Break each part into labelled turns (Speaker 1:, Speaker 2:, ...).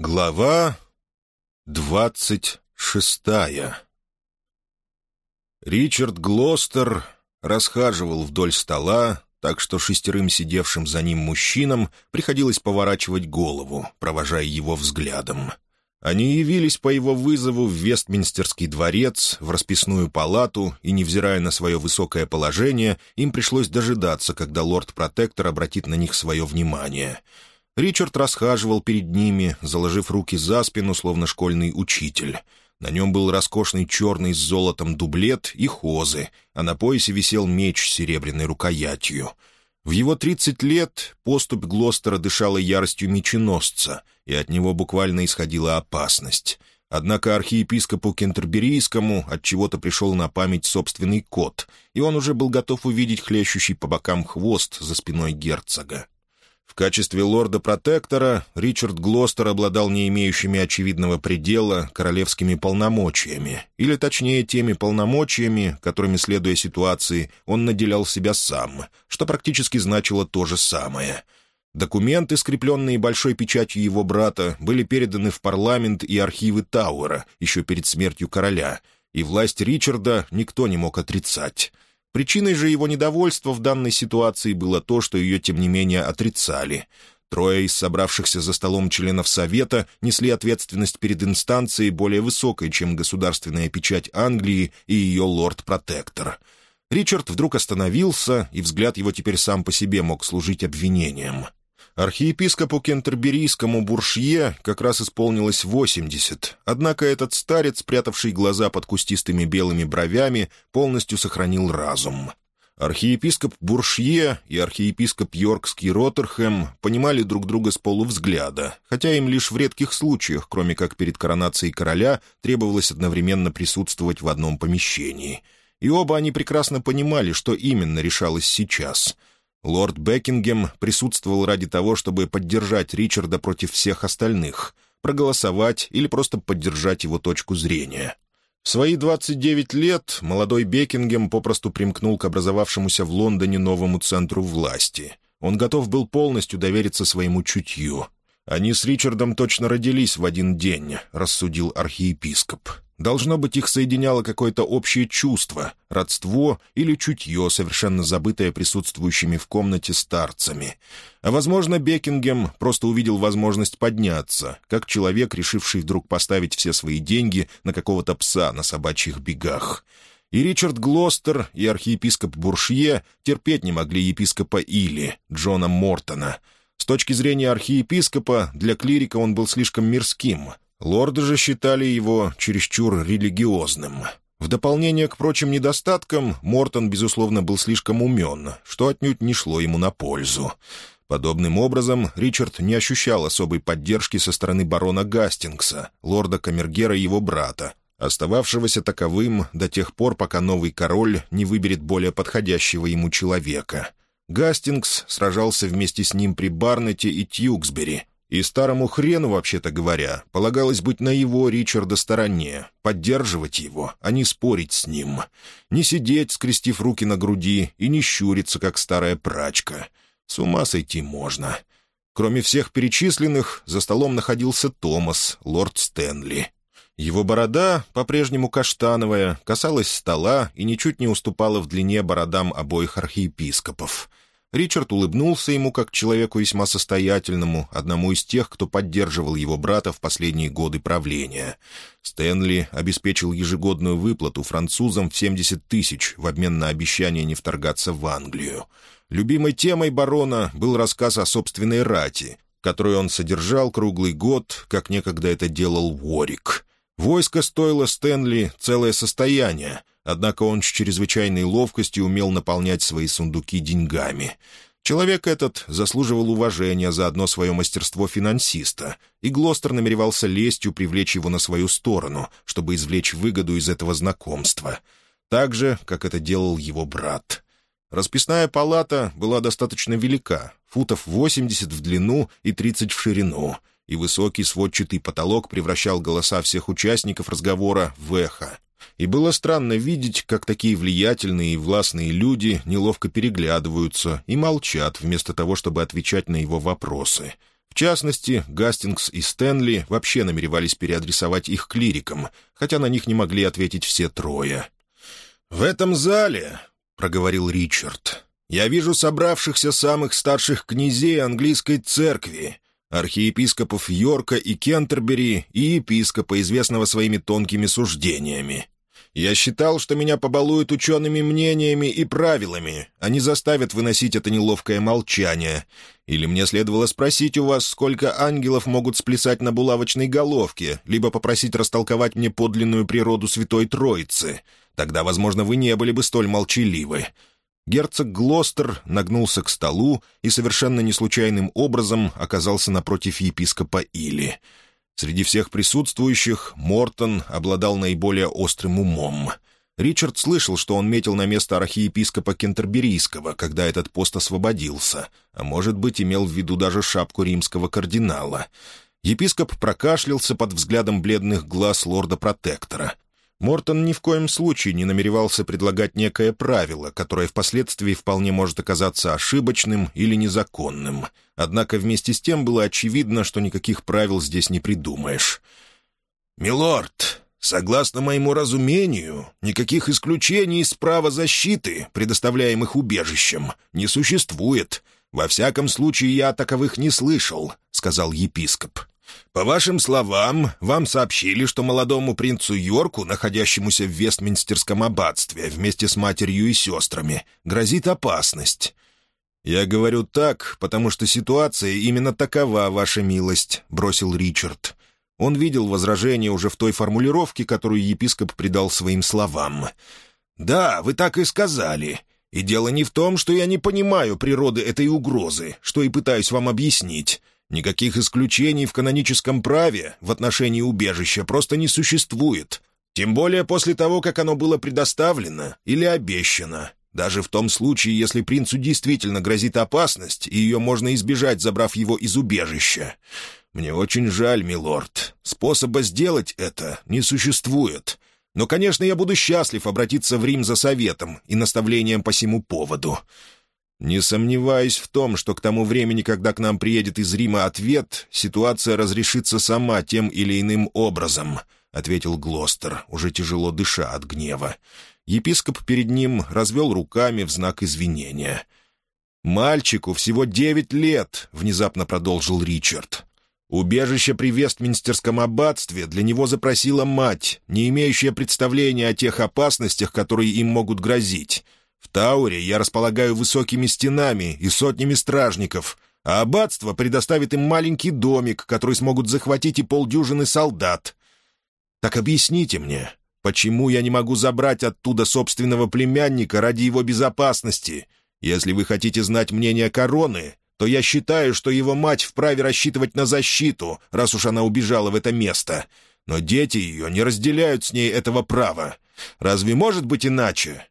Speaker 1: Глава двадцать шестая Ричард Глостер расхаживал вдоль стола, так что шестерым сидевшим за ним мужчинам приходилось поворачивать голову, провожая его взглядом. Они явились по его вызову в Вестминстерский дворец, в расписную палату, и, невзирая на свое высокое положение, им пришлось дожидаться, когда лорд-протектор обратит на них свое внимание — Ричард расхаживал перед ними, заложив руки за спину, словно школьный учитель. На нем был роскошный черный с золотом дублет и хозы, а на поясе висел меч с серебряной рукоятью. В его тридцать лет поступь Глостера дышала яростью меченосца, и от него буквально исходила опасность. Однако архиепископу Кентерберийскому от чего то пришел на память собственный кот, и он уже был готов увидеть хлещущий по бокам хвост за спиной герцога. В качестве лорда-протектора Ричард Глостер обладал не имеющими очевидного предела королевскими полномочиями, или точнее теми полномочиями, которыми, следуя ситуации, он наделял себя сам, что практически значило то же самое. Документы, скрепленные большой печатью его брата, были переданы в парламент и архивы Тауэра еще перед смертью короля, и власть Ричарда никто не мог отрицать. Причиной же его недовольства в данной ситуации было то, что ее, тем не менее, отрицали. Трое из собравшихся за столом членов Совета несли ответственность перед инстанцией более высокой, чем государственная печать Англии и ее лорд-протектор. Ричард вдруг остановился, и взгляд его теперь сам по себе мог служить обвинением. Архиепископу Кентерберийскому Буршье как раз исполнилось восемьдесят, однако этот старец, спрятавший глаза под кустистыми белыми бровями, полностью сохранил разум. Архиепископ Буршье и архиепископ Йоркский Роттерхэм понимали друг друга с полувзгляда, хотя им лишь в редких случаях, кроме как перед коронацией короля, требовалось одновременно присутствовать в одном помещении. И оба они прекрасно понимали, что именно решалось сейчас — Лорд Бекингем присутствовал ради того, чтобы поддержать Ричарда против всех остальных, проголосовать или просто поддержать его точку зрения. В свои 29 лет молодой Бекингем попросту примкнул к образовавшемуся в Лондоне новому центру власти. Он готов был полностью довериться своему чутью. «Они с Ричардом точно родились в один день», — рассудил архиепископ. Должно быть, их соединяло какое-то общее чувство, родство или чутье, совершенно забытое присутствующими в комнате старцами. А, возможно, Бекингем просто увидел возможность подняться, как человек, решивший вдруг поставить все свои деньги на какого-то пса на собачьих бегах. И Ричард Глостер, и архиепископ Буршье терпеть не могли епископа Или, Джона Мортона. С точки зрения архиепископа, для клирика он был слишком мирским — Лорды же считали его чересчур религиозным. В дополнение к прочим недостаткам, Мортон, безусловно, был слишком умен, что отнюдь не шло ему на пользу. Подобным образом, Ричард не ощущал особой поддержки со стороны барона Гастингса, лорда Камергера его брата, остававшегося таковым до тех пор, пока новый король не выберет более подходящего ему человека. Гастингс сражался вместе с ним при Барнете и Тьюксбери — и старому хрену, вообще-то говоря, полагалось быть на его Ричарда стороне, поддерживать его, а не спорить с ним. Не сидеть, скрестив руки на груди, и не щуриться, как старая прачка. С ума сойти можно. Кроме всех перечисленных, за столом находился Томас, лорд Стэнли. Его борода, по-прежнему каштановая, касалась стола и ничуть не уступала в длине бородам обоих архиепископов — Ричард улыбнулся ему как человеку весьма состоятельному, одному из тех, кто поддерживал его брата в последние годы правления. Стэнли обеспечил ежегодную выплату французам в 70 тысяч в обмен на обещание не вторгаться в Англию. Любимой темой барона был рассказ о собственной рати, которую он содержал круглый год, как некогда это делал Уорик. Войско стоило Стэнли целое состояние — Однако он с чрезвычайной ловкостью умел наполнять свои сундуки деньгами. Человек этот заслуживал уважения за одно свое мастерство финансиста, и Глостер намеревался лестью привлечь его на свою сторону, чтобы извлечь выгоду из этого знакомства. Так же, как это делал его брат. Расписная палата была достаточно велика, футов 80 в длину и 30 в ширину, и высокий сводчатый потолок превращал голоса всех участников разговора в эхо, и было странно видеть, как такие влиятельные и властные люди неловко переглядываются и молчат, вместо того, чтобы отвечать на его вопросы. В частности, Гастингс и Стэнли вообще намеревались переадресовать их клирикам, хотя на них не могли ответить все трое. «В этом зале», — проговорил Ричард, — «я вижу собравшихся самых старших князей английской церкви, архиепископов Йорка и Кентербери и епископа, известного своими тонкими суждениями. Я считал, что меня побалуют учеными мнениями и правилами, они заставят выносить это неловкое молчание. Или мне следовало спросить у вас, сколько ангелов могут сплясать на булавочной головке, либо попросить растолковать мне подлинную природу Святой Троицы. Тогда, возможно, вы не были бы столь молчаливы. Герцог Глостер нагнулся к столу и совершенно неслучайным образом оказался напротив епископа Или — Среди всех присутствующих Мортон обладал наиболее острым умом. Ричард слышал, что он метил на место архиепископа Кентерберийского, когда этот пост освободился, а может быть, имел в виду даже шапку римского кардинала. Епископ прокашлялся под взглядом бледных глаз лорда-протектора. Мортон ни в коем случае не намеревался предлагать некое правило, которое впоследствии вполне может оказаться ошибочным или незаконным. Однако вместе с тем было очевидно, что никаких правил здесь не придумаешь. «Милорд, согласно моему разумению, никаких исключений из права защиты, предоставляемых убежищем, не существует. Во всяком случае, я таковых не слышал», — сказал епископ. «По вашим словам, вам сообщили, что молодому принцу Йорку, находящемуся в Вестминстерском аббатстве вместе с матерью и сестрами, грозит опасность». «Я говорю так, потому что ситуация именно такова, ваша милость», — бросил Ричард. Он видел возражение уже в той формулировке, которую епископ придал своим словам. «Да, вы так и сказали. И дело не в том, что я не понимаю природы этой угрозы, что и пытаюсь вам объяснить. Никаких исключений в каноническом праве в отношении убежища просто не существует. Тем более после того, как оно было предоставлено или обещано. Даже в том случае, если принцу действительно грозит опасность, и ее можно избежать, забрав его из убежища. Мне очень жаль, милорд. Способа сделать это не существует. Но, конечно, я буду счастлив обратиться в Рим за советом и наставлением по всему поводу. Не сомневаюсь в том, что к тому времени, когда к нам приедет из Рима ответ, ситуация разрешится сама тем или иным образом», — ответил Глостер, уже тяжело дыша от гнева. Епископ перед ним развел руками в знак извинения. «Мальчику всего девять лет», — внезапно продолжил Ричард. «Убежище при Вестминстерском аббатстве для него запросила мать, не имеющая представления о тех опасностях, которые им могут грозить. В Тауре я располагаю высокими стенами и сотнями стражников, а аббатство предоставит им маленький домик, который смогут захватить и полдюжины солдат. Так объясните мне, почему я не могу забрать оттуда собственного племянника ради его безопасности? Если вы хотите знать мнение короны, то я считаю, что его мать вправе рассчитывать на защиту, раз уж она убежала в это место. Но дети ее не разделяют с ней этого права. Разве может быть иначе?»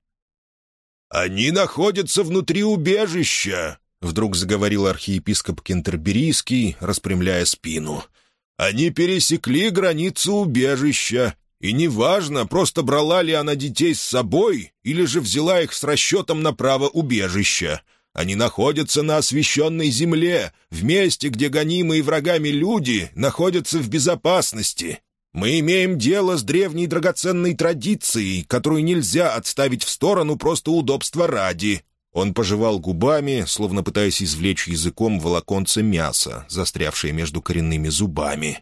Speaker 1: «Они находятся внутри убежища», — вдруг заговорил архиепископ Кентерберийский, распрямляя спину. «Они пересекли границу убежища, и неважно, просто брала ли она детей с собой или же взяла их с расчетом на право убежища. Они находятся на освященной земле, в месте, где гонимые врагами люди находятся в безопасности, мы имеем дело с древней драгоценной традицией, которую нельзя отставить в сторону просто удобства ради». Он пожевал губами, словно пытаясь извлечь языком волоконце мяса, застрявшее между коренными зубами.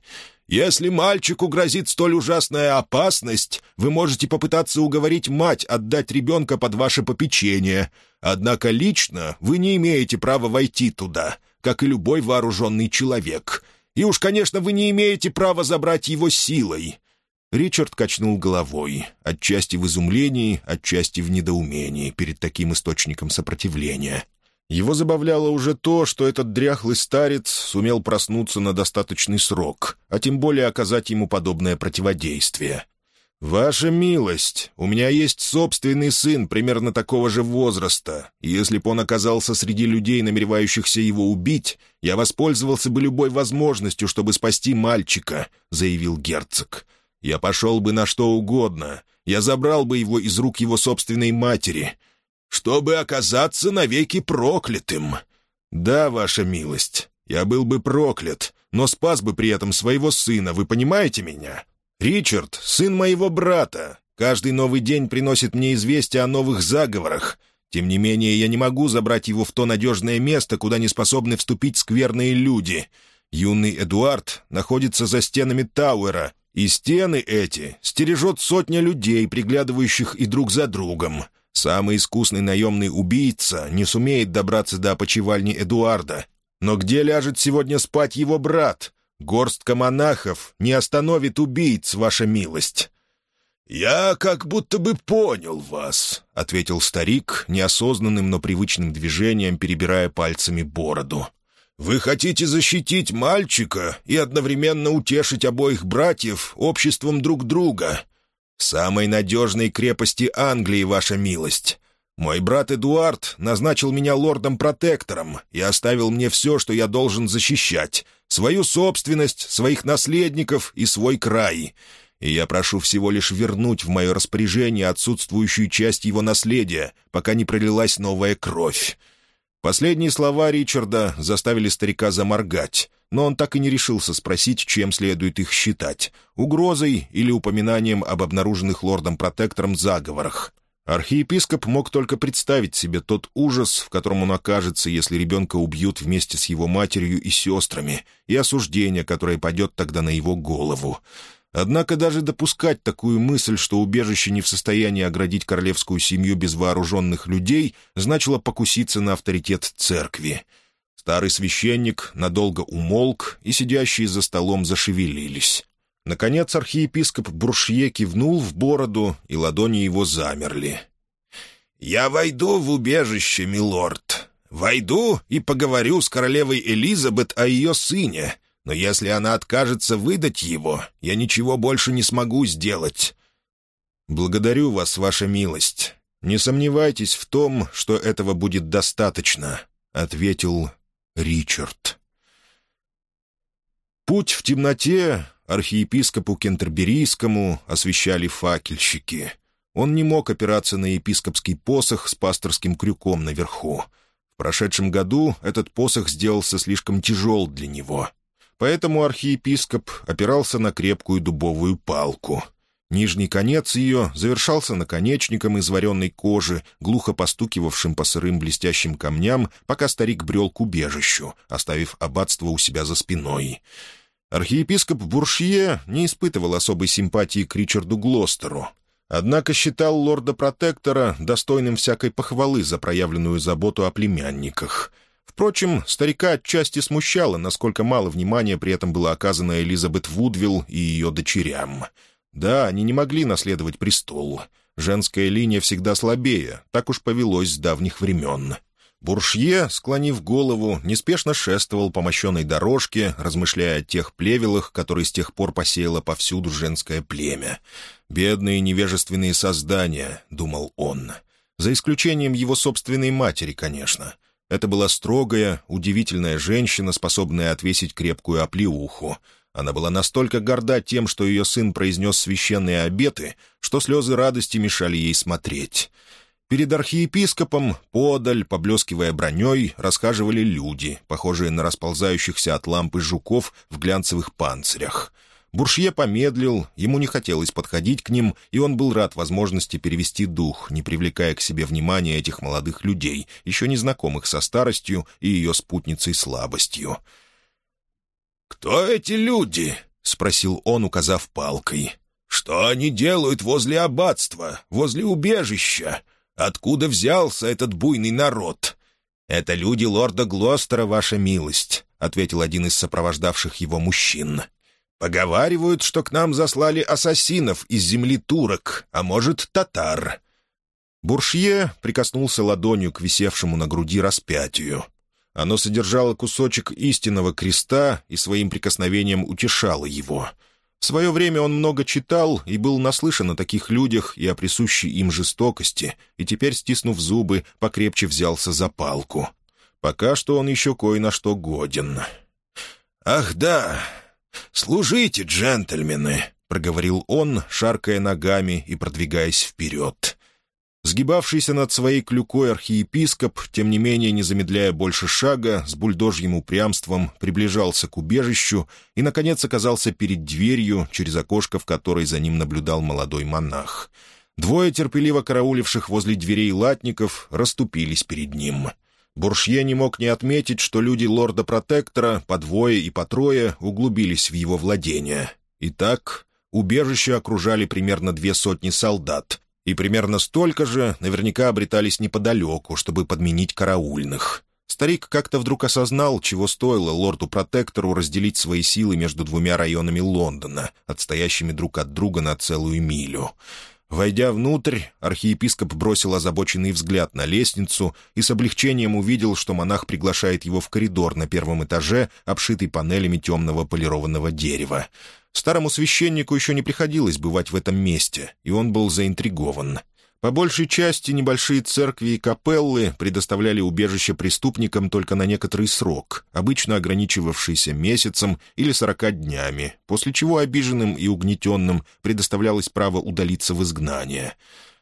Speaker 1: «Если мальчику грозит столь ужасная опасность, вы можете попытаться уговорить мать отдать ребенка под ваше попечение. Однако лично вы не имеете права войти туда, как и любой вооруженный человек. И уж, конечно, вы не имеете права забрать его силой». Ричард качнул головой, отчасти в изумлении, отчасти в недоумении перед таким источником сопротивления. Его забавляло уже то, что этот дряхлый старец сумел проснуться на достаточный срок, а тем более оказать ему подобное противодействие. «Ваша милость, у меня есть собственный сын примерно такого же возраста, и если бы он оказался среди людей, намеревающихся его убить, я воспользовался бы любой возможностью, чтобы спасти мальчика», — заявил герцог. «Я пошел бы на что угодно. Я забрал бы его из рук его собственной матери, чтобы оказаться навеки проклятым». «Да, ваша милость. Я был бы проклят, но спас бы при этом своего сына, вы понимаете меня? Ричард — сын моего брата. Каждый новый день приносит мне известия о новых заговорах. Тем не менее, я не могу забрать его в то надежное место, куда не способны вступить скверные люди. Юный Эдуард находится за стенами Тауэра, и стены эти стережет сотня людей, приглядывающих и друг за другом. Самый искусный наемный убийца не сумеет добраться до опочивальни Эдуарда. Но где ляжет сегодня спать его брат? Горстка монахов не остановит убийц, ваша милость». «Я как будто бы понял вас», — ответил старик, неосознанным, но привычным движением, перебирая пальцами бороду. «Вы хотите защитить мальчика и одновременно утешить обоих братьев обществом друг друга. Самой надежной крепости Англии, ваша милость. Мой брат Эдуард назначил меня лордом-протектором и оставил мне все, что я должен защищать — свою собственность, своих наследников и свой край и я прошу всего лишь вернуть в мое распоряжение отсутствующую часть его наследия, пока не пролилась новая кровь». Последние слова Ричарда заставили старика заморгать, но он так и не решился спросить, чем следует их считать — угрозой или упоминанием об обнаруженных лордом-протектором заговорах. Архиепископ мог только представить себе тот ужас, в котором он окажется, если ребенка убьют вместе с его матерью и сестрами, и осуждение, которое падет тогда на его голову. Однако даже допускать такую мысль, что убежище не в состоянии оградить королевскую семью без вооруженных людей, значило покуситься на авторитет церкви. Старый священник надолго умолк, и сидящие за столом зашевелились. Наконец архиепископ Брушье кивнул в бороду, и ладони его замерли. «Я войду в убежище, милорд. Войду и поговорю с королевой Элизабет о ее сыне, но если она откажется выдать его, я ничего больше не смогу сделать». «Благодарю вас, ваша милость. Не сомневайтесь в том, что этого будет достаточно», — ответил Ричард. Путь в темноте архиепископу Кентерберийскому освещали факельщики. Он не мог опираться на епископский посох с пасторским крюком наверху. В прошедшем году этот посох сделался слишком тяжел для него — Поэтому архиепископ опирался на крепкую дубовую палку. Нижний конец ее завершался наконечником из вареной кожи, глухо постукивавшим по сырым блестящим камням, пока старик брел к убежищу, оставив аббатство у себя за спиной. Архиепископ Буршье не испытывал особой симпатии к Ричарду Глостеру, однако считал лорда-протектора достойным всякой похвалы за проявленную заботу о племянниках — Впрочем, старика отчасти смущало, насколько мало внимания при этом было оказано Элизабет Вудвилл и ее дочерям. Да, они не могли наследовать престол. Женская линия всегда слабее, так уж повелось с давних времен. Буршье, склонив голову, неспешно шествовал по мощенной дорожке, размышляя о тех плевелах, которые с тех пор посеяло повсюду женское племя. «Бедные невежественные создания», — думал он, — «за исключением его собственной матери, конечно». Это была строгая, удивительная женщина, способная отвесить крепкую оплеуху. Она была настолько горда тем, что ее сын произнес священные обеты, что слезы радости мешали ей смотреть. Перед архиепископом, подаль, поблескивая броней, расхаживали люди, похожие на расползающихся от лампы жуков в глянцевых панцирях — Буршье помедлил, ему не хотелось подходить к ним, и он был рад возможности перевести дух, не привлекая к себе внимания этих молодых людей, еще не знакомых со старостью и ее спутницей слабостью. «Кто эти люди?» — спросил он, указав палкой. «Что они делают возле аббатства, возле убежища? Откуда взялся этот буйный народ?» «Это люди лорда Глостера, ваша милость», — ответил один из сопровождавших его мужчин. Поговаривают, что к нам заслали ассасинов из земли турок, а может, татар». Буршье прикоснулся ладонью к висевшему на груди распятию. Оно содержало кусочек истинного креста и своим прикосновением утешало его. В свое время он много читал и был наслышан о таких людях и о присущей им жестокости, и теперь, стиснув зубы, покрепче взялся за палку. Пока что он еще кое на что годен. «Ах да, «Служите, джентльмены!» — проговорил он, шаркая ногами и продвигаясь вперед. Сгибавшийся над своей клюкой архиепископ, тем не менее, не замедляя больше шага, с бульдожьим упрямством приближался к убежищу и, наконец, оказался перед дверью, через окошко, в которой за ним наблюдал молодой монах. Двое терпеливо карауливших возле дверей латников расступились перед ним. Буршье не мог не отметить, что люди лорда-протектора по двое и по трое углубились в его владения. Итак, убежище окружали примерно две сотни солдат, и примерно столько же наверняка обретались неподалеку, чтобы подменить караульных. Старик как-то вдруг осознал, чего стоило лорду-протектору разделить свои силы между двумя районами Лондона, отстоящими друг от друга на целую милю. Войдя внутрь, архиепископ бросил озабоченный взгляд на лестницу и с облегчением увидел, что монах приглашает его в коридор на первом этаже, обшитый панелями темного полированного дерева. Старому священнику еще не приходилось бывать в этом месте, и он был заинтригован. По большей части небольшие церкви и капеллы предоставляли убежище преступникам только на некоторый срок, обычно ограничивавшийся месяцем или сорока днями, после чего обиженным и угнетенным предоставлялось право удалиться в изгнание.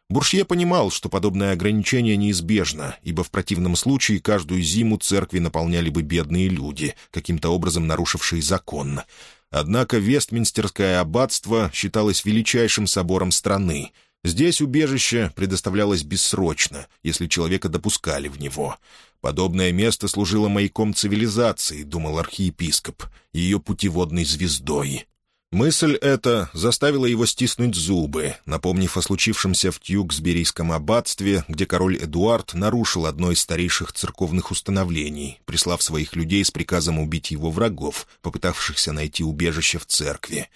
Speaker 1: Буршье понимал, что подобное ограничение неизбежно, ибо в противном случае каждую зиму церкви наполняли бы бедные люди, каким-то образом нарушившие закон — Однако Вестминстерское аббатство считалось величайшим собором страны. Здесь убежище предоставлялось бессрочно, если человека допускали в него. Подобное место служило маяком цивилизации, думал архиепископ, ее путеводной звездой. Мысль эта заставила его стиснуть зубы, напомнив о случившемся в Тьюксберийском аббатстве, где король Эдуард нарушил одно из старейших церковных установлений, прислав своих людей с приказом убить его врагов, попытавшихся найти убежище в церкви.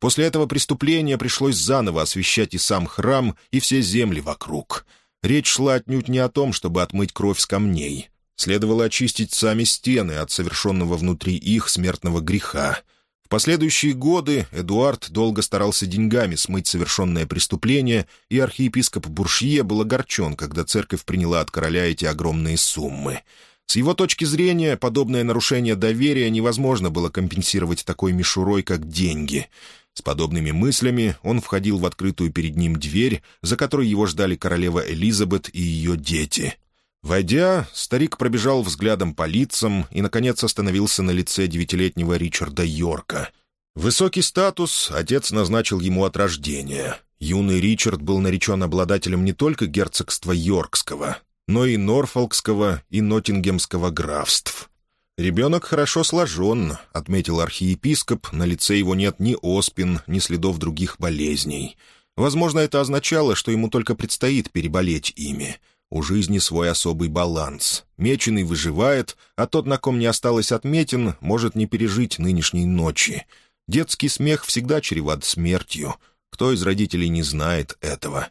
Speaker 1: После этого преступления пришлось заново освещать и сам храм, и все земли вокруг. Речь шла отнюдь не о том, чтобы отмыть кровь с камней. Следовало очистить сами стены от совершенного внутри их смертного греха — последующие годы Эдуард долго старался деньгами смыть совершенное преступление, и архиепископ Буршье был огорчен, когда церковь приняла от короля эти огромные суммы. С его точки зрения, подобное нарушение доверия невозможно было компенсировать такой мишурой, как деньги. С подобными мыслями он входил в открытую перед ним дверь, за которой его ждали королева Элизабет и ее дети — Войдя, старик пробежал взглядом по лицам и, наконец, остановился на лице девятилетнего Ричарда Йорка. Высокий статус отец назначил ему от рождения. Юный Ричард был наречен обладателем не только герцогства Йоркского, но и Норфолкского и Ноттингемского графств. «Ребенок хорошо сложен», — отметил архиепископ, на лице его нет ни оспин, ни следов других болезней. Возможно, это означало, что ему только предстоит переболеть ими — у жизни свой особый баланс. Меченый выживает, а тот, на ком не осталось отметин, может не пережить нынешней ночи. Детский смех всегда чреват смертью. Кто из родителей не знает этого?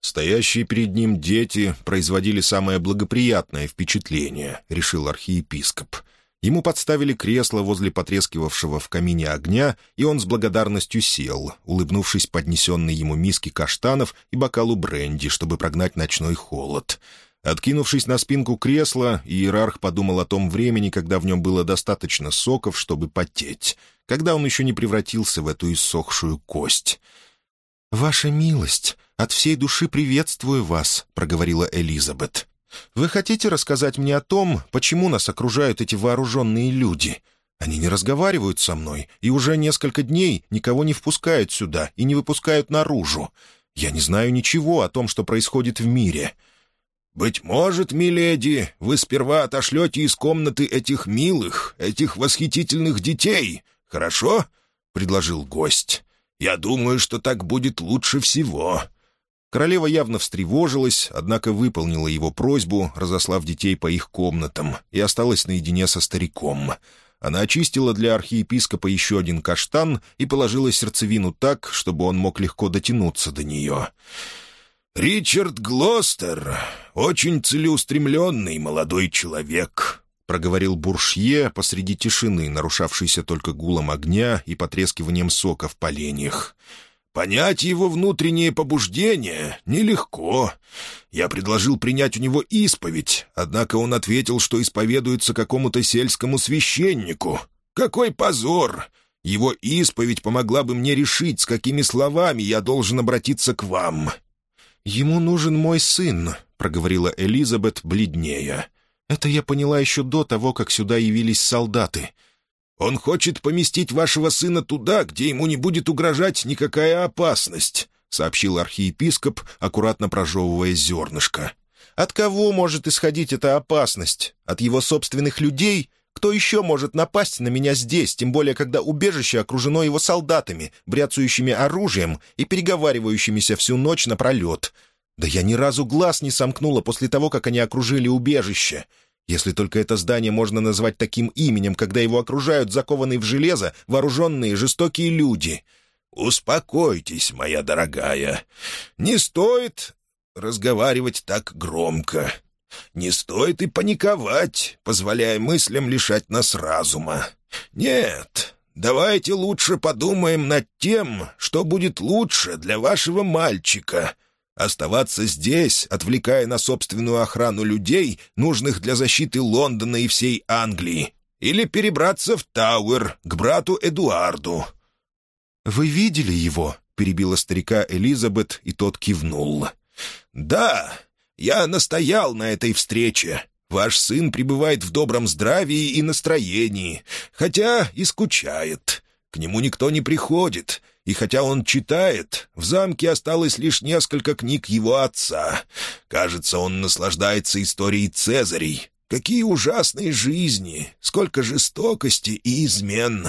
Speaker 1: Стоящие перед ним дети производили самое благоприятное впечатление, решил архиепископ. Ему подставили кресло возле потрескивавшего в камине огня, и он с благодарностью сел, улыбнувшись поднесенной ему миске каштанов и бокалу бренди, чтобы прогнать ночной холод. Откинувшись на спинку кресла, иерарх подумал о том времени, когда в нем было достаточно соков, чтобы потеть, когда он еще не превратился в эту иссохшую кость. «Ваша милость, от всей души приветствую вас», — проговорила Элизабет. Вы хотите рассказать мне о том, почему нас окружают эти вооруженные люди? Они не разговаривают со мной и уже несколько дней никого не впускают сюда и не выпускают наружу. Я не знаю ничего о том, что происходит в мире». «Быть может, миледи, вы сперва отошлете из комнаты этих милых, этих восхитительных детей, хорошо?» — предложил гость. «Я думаю, что так будет лучше всего. Королева явно встревожилась, однако выполнила его просьбу, разослав детей по их комнатам, и осталась наедине со стариком. Она очистила для архиепископа еще один каштан и положила сердцевину так, чтобы он мог легко дотянуться до нее. «Ричард Глостер — очень целеустремленный молодой человек», — проговорил Буршье посреди тишины, нарушавшейся только гулом огня и потрескиванием сока в поленьях. Понять его внутреннее побуждение нелегко. Я предложил принять у него исповедь, однако он ответил, что исповедуется какому-то сельскому священнику. Какой позор! Его исповедь помогла бы мне решить, с какими словами я должен обратиться к вам. «Ему нужен мой сын», — проговорила Элизабет бледнее. «Это я поняла еще до того, как сюда явились солдаты». «Он хочет поместить вашего сына туда, где ему не будет угрожать никакая опасность», — сообщил архиепископ, аккуратно прожевывая зернышко. «От кого может исходить эта опасность? От его собственных людей? Кто еще может напасть на меня здесь, тем более, когда убежище окружено его солдатами, бряцающими оружием и переговаривающимися всю ночь напролет? Да я ни разу глаз не сомкнула после того, как они окружили убежище. Если только это здание можно назвать таким именем, когда его окружают закованные в железо вооруженные жестокие люди. «Успокойтесь, моя дорогая. Не стоит разговаривать так громко. Не стоит и паниковать, позволяя мыслям лишать нас разума. Нет, давайте лучше подумаем над тем, что будет лучше для вашего мальчика». Оставаться здесь, отвлекая на собственную охрану людей, нужных для защиты Лондона и всей Англии, или перебраться в Тауэр к брату Эдуарду». «Вы видели его?» — перебила старика Элизабет, и тот кивнул. «Да, я настоял на этой встрече. Ваш сын пребывает в добром здравии и настроении, хотя и скучает. К нему никто не приходит, и хотя он читает, в замке осталось лишь несколько книг его отца. Кажется, он наслаждается историей Цезарей. Какие ужасные жизни, сколько жестокости и измен.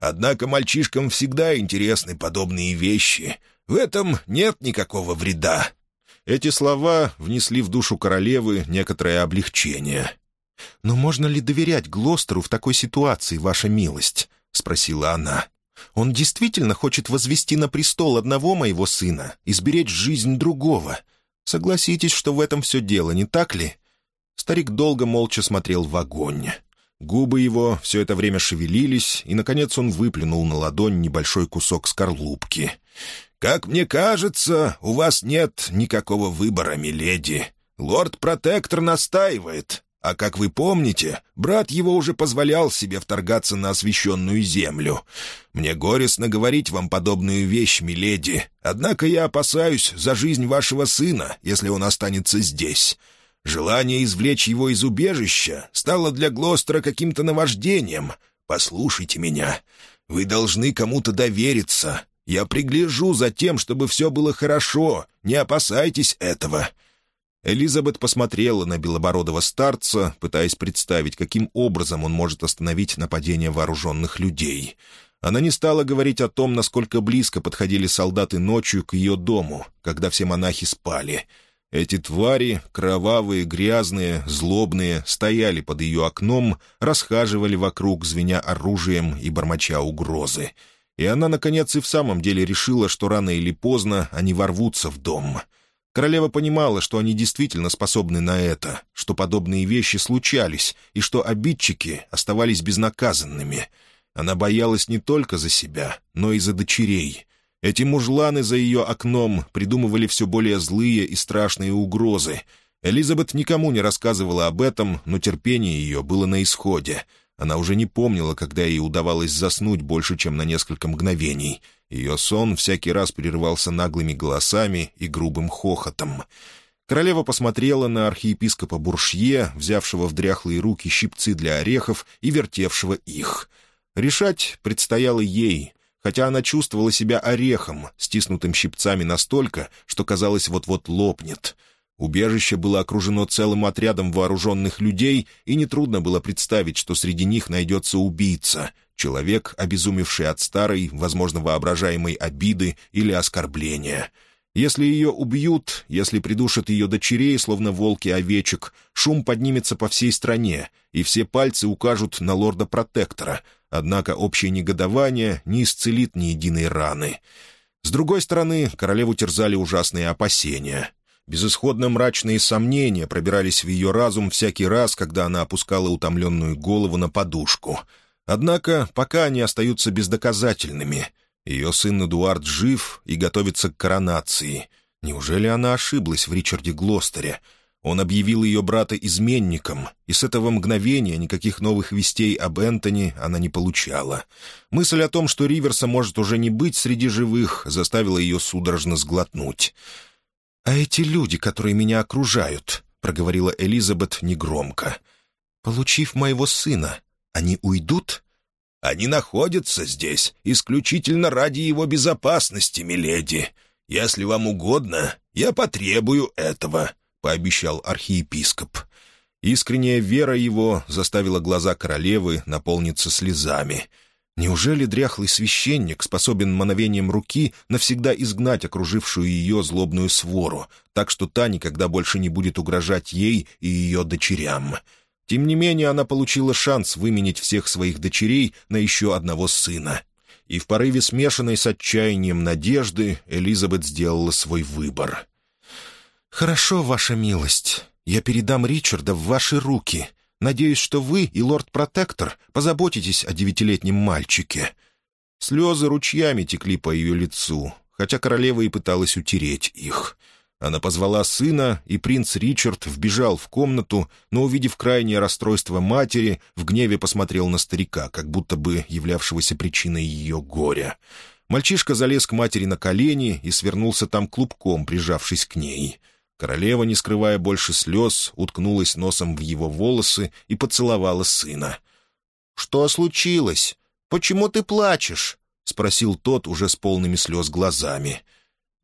Speaker 1: Однако мальчишкам всегда интересны подобные вещи. В этом нет никакого вреда. Эти слова внесли в душу королевы некоторое облегчение. «Но можно ли доверять Глостеру в такой ситуации, ваша милость?» — спросила она. Он действительно хочет возвести на престол одного моего сына и сберечь жизнь другого. Согласитесь, что в этом все дело, не так ли?» Старик долго молча смотрел в огонь. Губы его все это время шевелились, и, наконец, он выплюнул на ладонь небольшой кусок скорлупки. «Как мне кажется, у вас нет никакого выбора, миледи. Лорд-протектор настаивает. А как вы помните, брат его уже позволял себе вторгаться на освященную землю. Мне горестно говорить вам подобную вещь, миледи, однако я опасаюсь за жизнь вашего сына, если он останется здесь. Желание извлечь его из убежища стало для Глостера каким-то наваждением. Послушайте меня. Вы должны кому-то довериться. Я пригляжу за тем, чтобы все было хорошо. Не опасайтесь этого. Элизабет посмотрела на белобородого старца, пытаясь представить, каким образом он может остановить нападение вооруженных людей. Она не стала говорить о том, насколько близко подходили солдаты ночью к ее дому, когда все монахи спали. Эти твари, кровавые, грязные, злобные, стояли под ее окном, расхаживали вокруг, звеня оружием и бормоча угрозы. И она, наконец, и в самом деле решила, что рано или поздно они ворвутся в дом — Королева понимала, что они действительно способны на это, что подобные вещи случались, и что обидчики оставались безнаказанными. Она боялась не только за себя, но и за дочерей. Эти мужланы за ее окном придумывали все более злые и страшные угрозы. Элизабет никому не рассказывала об этом, но терпение ее было на исходе. Она уже не помнила, когда ей удавалось заснуть больше, чем на несколько мгновений — ее сон всякий раз прерывался наглыми голосами и грубым хохотом. Королева посмотрела на архиепископа Буршье, взявшего в дряхлые руки щипцы для орехов и вертевшего их. Решать предстояло ей, хотя она чувствовала себя орехом, стиснутым щипцами настолько, что казалось вот-вот лопнет. Убежище было окружено целым отрядом вооруженных людей, и нетрудно было представить, что среди них найдется убийца, Человек, обезумевший от старой, возможно, воображаемой обиды или оскорбления. Если ее убьют, если придушат ее дочерей, словно волки овечек, шум поднимется по всей стране, и все пальцы укажут на лорда-протектора, однако общее негодование не исцелит ни единой раны. С другой стороны, королеву терзали ужасные опасения. Безысходно мрачные сомнения пробирались в ее разум всякий раз, когда она опускала утомленную голову на подушку — Однако пока они остаются бездоказательными. Ее сын Эдуард жив и готовится к коронации. Неужели она ошиблась в Ричарде Глостере? Он объявил ее брата изменником, и с этого мгновения никаких новых вестей об Энтони она не получала. Мысль о том, что Риверса может уже не быть среди живых, заставила ее судорожно сглотнуть. «А эти люди, которые меня окружают», — проговорила Элизабет негромко, — «получив моего сына, они уйдут?» «Они находятся здесь исключительно ради его безопасности, миледи. Если вам угодно, я потребую этого», — пообещал архиепископ. Искренняя вера его заставила глаза королевы наполниться слезами. Неужели дряхлый священник способен мановением руки навсегда изгнать окружившую ее злобную свору, так что та никогда больше не будет угрожать ей и ее дочерям? Тем не менее, она получила шанс выменить всех своих дочерей на еще одного сына. И в порыве смешанной с отчаянием надежды Элизабет сделала свой выбор. «Хорошо, ваша милость. Я передам Ричарда в ваши руки. Надеюсь, что вы и лорд-протектор позаботитесь о девятилетнем мальчике». Слезы ручьями текли по ее лицу, хотя королева и пыталась утереть их. Она позвала сына, и принц Ричард вбежал в комнату, но, увидев крайнее расстройство матери, в гневе посмотрел на старика, как будто бы являвшегося причиной ее горя. Мальчишка залез к матери на колени и свернулся там клубком, прижавшись к ней. Королева, не скрывая больше слез, уткнулась носом в его волосы и поцеловала сына. «Что случилось? Почему ты плачешь?» — спросил тот уже с полными слез глазами.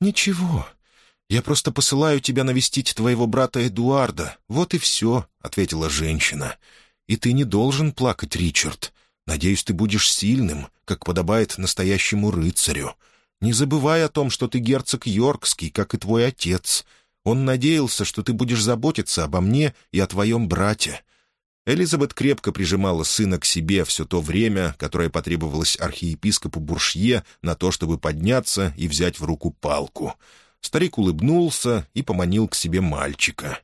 Speaker 1: «Ничего. Я просто посылаю тебя навестить твоего брата Эдуарда. Вот и все», — ответила женщина. «И ты не должен плакать, Ричард. Надеюсь, ты будешь сильным, как подобает настоящему рыцарю. Не забывай о том, что ты герцог Йоркский, как и твой отец. Он надеялся, что ты будешь заботиться обо мне и о твоем брате». Элизабет крепко прижимала сына к себе все то время, которое потребовалось архиепископу Буршье на то, чтобы подняться и взять в руку палку. Старик улыбнулся и поманил к себе мальчика.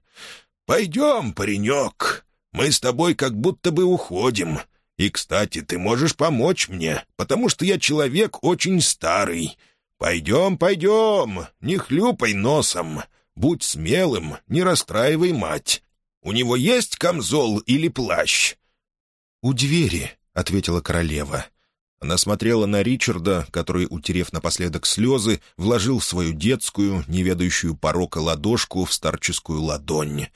Speaker 1: «Пойдем, паренек, мы с тобой как будто бы уходим. И, кстати, ты можешь помочь мне, потому что я человек очень старый. Пойдем, пойдем, не хлюпай носом. Будь смелым, не расстраивай мать. У него есть камзол или плащ?» «У двери», — ответила королева. Она смотрела на Ричарда, который, утерев напоследок слезы, вложил свою детскую, неведающую порока ладошку в старческую ладонь.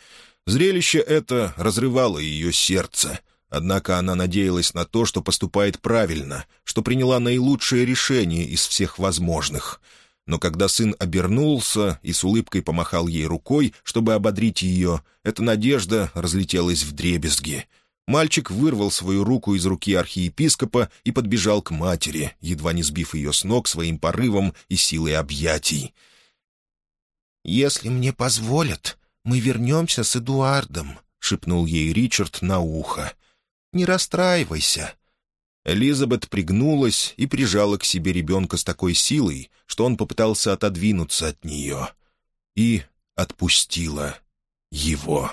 Speaker 1: Зрелище это разрывало ее сердце. Однако она надеялась на то, что поступает правильно, что приняла наилучшее решение из всех возможных — но когда сын обернулся и с улыбкой помахал ей рукой, чтобы ободрить ее, эта надежда разлетелась в дребезги. Мальчик вырвал свою руку из руки архиепископа и подбежал к матери, едва не сбив ее с ног своим порывом и силой объятий. «Если мне позволят, мы вернемся с Эдуардом», — шепнул ей Ричард на ухо. «Не расстраивайся. Элизабет пригнулась и прижала к себе ребенка с такой силой, что он попытался отодвинуться от нее. И отпустила его.